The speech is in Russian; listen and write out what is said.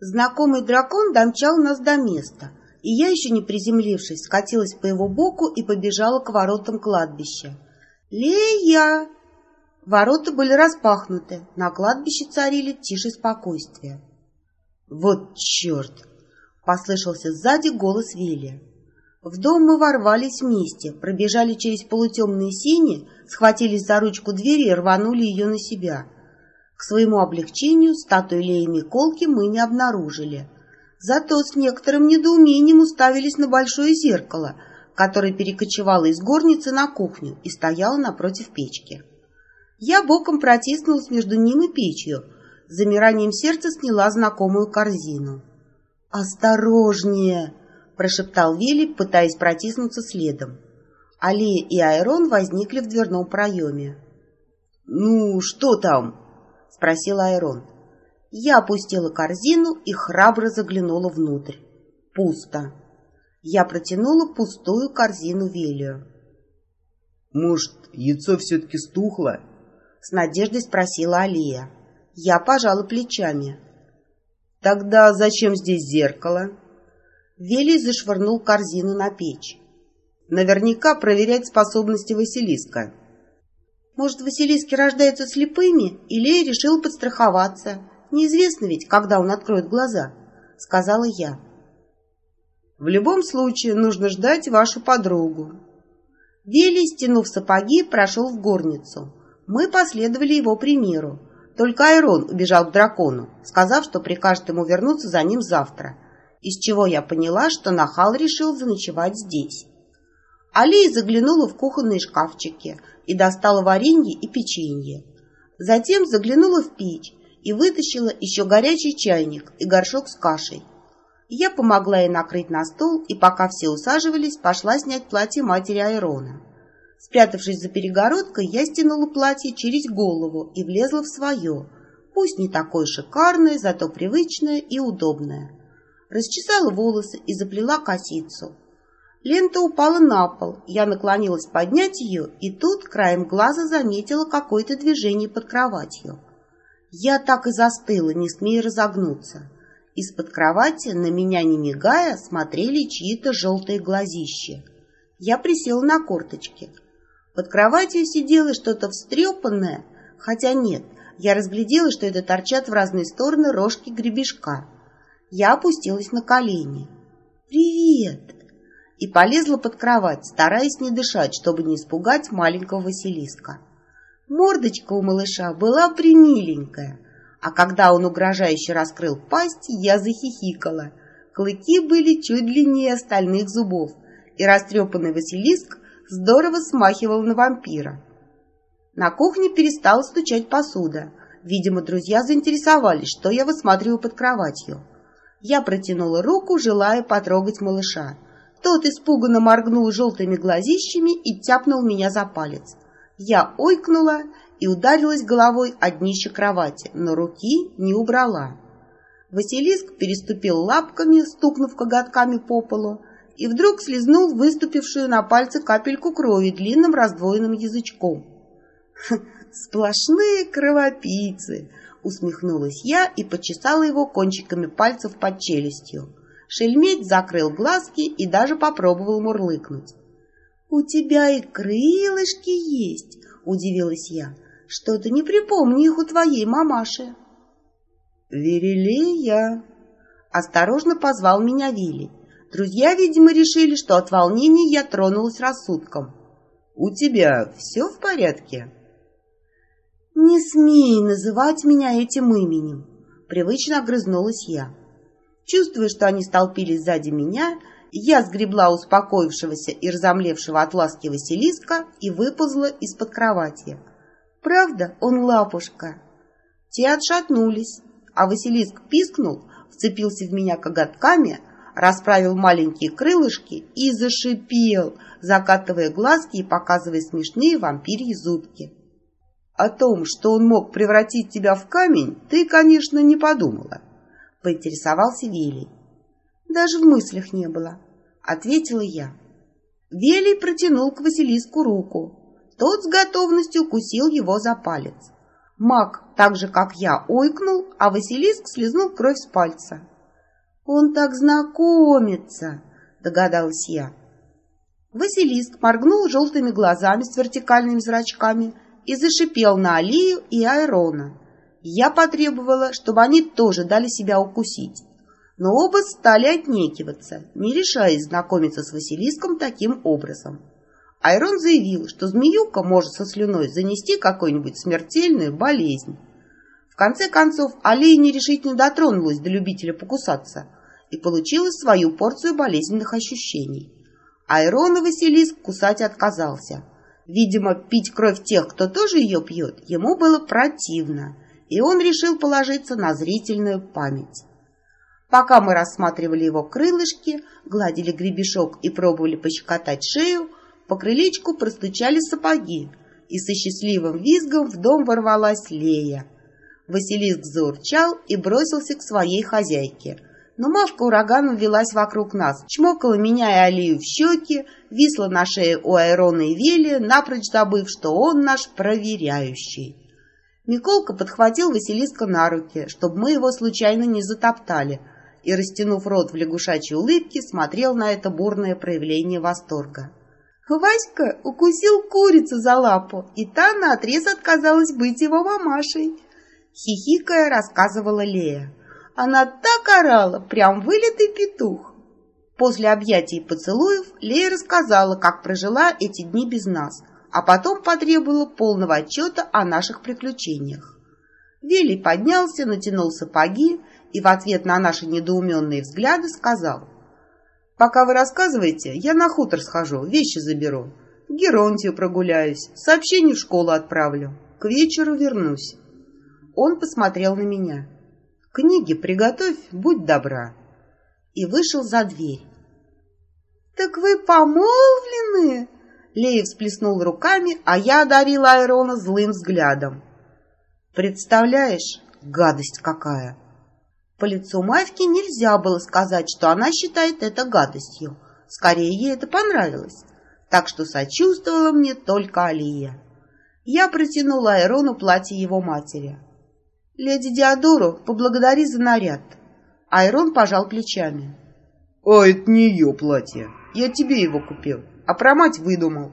Знакомый дракон домчал нас до места, и я, еще не приземлившись, скатилась по его боку и побежала к воротам кладбища. «Лея!» Ворота были распахнуты, на кладбище царили тише спокойствие. «Вот черт!» — послышался сзади голос Вели. В дом мы ворвались вместе, пробежали через полутемные сени, схватились за ручку двери и рванули ее на себя. К своему облегчению статую Леи Миколки мы не обнаружили. Зато с некоторым недоумением уставились на большое зеркало, которое перекочевало из горницы на кухню и стояло напротив печки. Я боком протиснулась между ним и печью, с замиранием сердца сняла знакомую корзину. «Осторожнее!» – прошептал Вилли, пытаясь протиснуться следом. Алия и Айрон возникли в дверном проеме. «Ну, что там?» — спросил Айрон. Я опустила корзину и храбро заглянула внутрь. Пусто. Я протянула пустую корзину Велию. «Может, яйцо все-таки стухло?» — с надеждой спросила Алия. Я пожала плечами. «Тогда зачем здесь зеркало?» Велий зашвырнул корзину на печь. «Наверняка проверять способности Василиска». Может, Василиски рождаются слепыми, и Лея решила подстраховаться. Неизвестно ведь, когда он откроет глаза, — сказала я. В любом случае нужно ждать вашу подругу. Вели, стянув сапоги, прошел в горницу. Мы последовали его примеру. Только Айрон убежал к дракону, сказав, что прикажет ему вернуться за ним завтра, из чего я поняла, что Нахал решил заночевать здесь. Алия заглянула в кухонные шкафчики и достала варенье и печенье. Затем заглянула в печь и вытащила еще горячий чайник и горшок с кашей. Я помогла ей накрыть на стол, и пока все усаживались, пошла снять платье матери Айрона. Спрятавшись за перегородкой, я стянула платье через голову и влезла в свое, пусть не такое шикарное, зато привычное и удобное. Расчесала волосы и заплела косицу. Лента упала на пол, я наклонилась поднять ее, и тут краем глаза заметила какое-то движение под кроватью. Я так и застыла, не смея разогнуться. Из-под кровати, на меня не мигая, смотрели чьи-то желтые глазища. Я присела на корточки. Под кроватью сидело что-то встрепанное, хотя нет, я разглядела, что это торчат в разные стороны рожки гребешка. Я опустилась на колени. «Привет!» И полезла под кровать, стараясь не дышать, чтобы не испугать маленького Василиска. Мордочка у малыша была примиленькая, а когда он угрожающе раскрыл пасть, я захихикала. Клыки были чуть длиннее остальных зубов, и растрепанный Василиск здорово смахивал на вампира. На кухне перестала стучать посуда. Видимо, друзья заинтересовались, что я высматриваю под кроватью. Я протянула руку, желая потрогать малыша. Тот испуганно моргнул желтыми глазищами и тяпнул меня за палец. Я ойкнула и ударилась головой о днище кровати, но руки не убрала. Василиск переступил лапками, стукнув коготками по полу, и вдруг слезнул выступившую на пальце капельку крови длинным раздвоенным язычком. «Сплошные кровопийцы!» — усмехнулась я и почесала его кончиками пальцев под челюстью. Шельмедь закрыл глазки и даже попробовал мурлыкнуть. «У тебя и крылышки есть!» — удивилась я. «Что-то не припомню их у твоей мамаши». «Верелея!» — осторожно позвал меня Вилли. Друзья, видимо, решили, что от волнения я тронулась рассудком. «У тебя все в порядке?» «Не смей называть меня этим именем!» — привычно огрызнулась я. Чувствуя, что они столпились сзади меня, я сгребла успокоившегося и разомлевшего от ласки Василиска и выползла из-под кровати. «Правда, он лапушка?» Те отшатнулись, а Василиск пискнул, вцепился в меня коготками, расправил маленькие крылышки и зашипел, закатывая глазки и показывая смешные вампирьи зубки. О том, что он мог превратить тебя в камень, ты, конечно, не подумала. — поинтересовался Велий. «Даже в мыслях не было», — ответила я. Велий протянул к Василиску руку. Тот с готовностью укусил его за палец. Маг, так же как я, ойкнул, а Василиск слезнул кровь с пальца. «Он так знакомится», — догадалась я. Василиск моргнул желтыми глазами с вертикальными зрачками и зашипел на Алию и Айрона. Я потребовала, чтобы они тоже дали себя укусить. Но оба стали отнекиваться, не решаясь знакомиться с Василиском таким образом. Айрон заявил, что змеюка может со слюной занести какую-нибудь смертельную болезнь. В конце концов, Алия нерешительно дотронулась до любителя покусаться и получила свою порцию болезненных ощущений. Айрон и Василиск кусать отказался. Видимо, пить кровь тех, кто тоже ее пьет, ему было противно, и он решил положиться на зрительную память. Пока мы рассматривали его крылышки, гладили гребешок и пробовали пощекотать шею, по крылечку простучали сапоги, и со счастливым визгом в дом ворвалась Лея. Василиск заурчал и бросился к своей хозяйке. Но Мавка ураганом велась вокруг нас, чмокала меня и Алию в щеки, висла на шее у Айрона и Вели, напрочь забыв, что он наш проверяющий. Миколка подхватил Василиска на руки, чтобы мы его случайно не затоптали, и, растянув рот в лягушачьей улыбке, смотрел на это бурное проявление восторга. Васька укусил курицу за лапу, и та наотрез отказалась быть его мамашей. Хихикая, рассказывала Лея. Она так орала, прям вылитый петух. После объятий и поцелуев Лея рассказала, как прожила эти дни без нас, а потом потребовала полного отчета о наших приключениях. Вилли поднялся, натянул сапоги и в ответ на наши недоуменные взгляды сказал — Пока вы рассказываете, я на хутор схожу, вещи заберу. Геронтию прогуляюсь, сообщение в школу отправлю. К вечеру вернусь. Он посмотрел на меня. Книги приготовь, будь добра. И вышел за дверь. «Так вы помолвлены?» Лея всплеснул руками, а я одарила Айрона злым взглядом. «Представляешь, гадость какая!» По лицу Мавки нельзя было сказать, что она считает это гадостью. Скорее, ей это понравилось. Так что сочувствовала мне только Алия. Я протянула Айрону платье его матери. «Леди Диадору, поблагодари за наряд». Айрон пожал плечами. «А это не ее платье. Я тебе его купил, а про мать выдумал».